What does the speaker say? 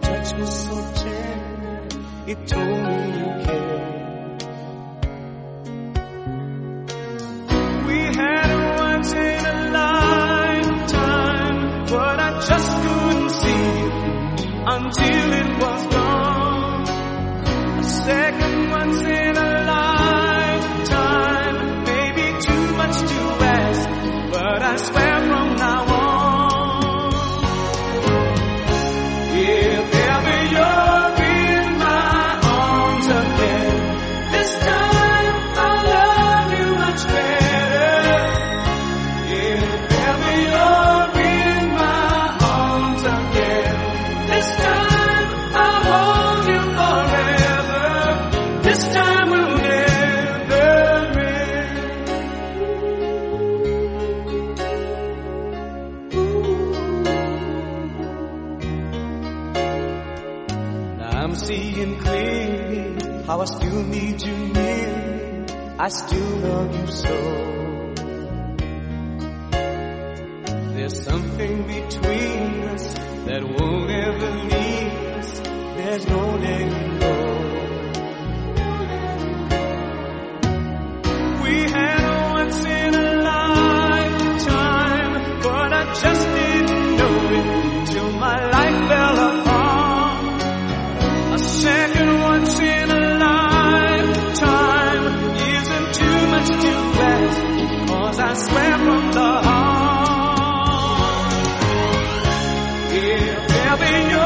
touch was so tender. It told me you cared. We had once in a lifetime, but I just couldn't see it until it was gone. A second once in a lifetime, maybe too much to ask, but I swear seeing clearly how I still need you near me. I still love you so. There's something between us that won't ever leave us. There's no letting go. swam up the heart. Yeah, baby,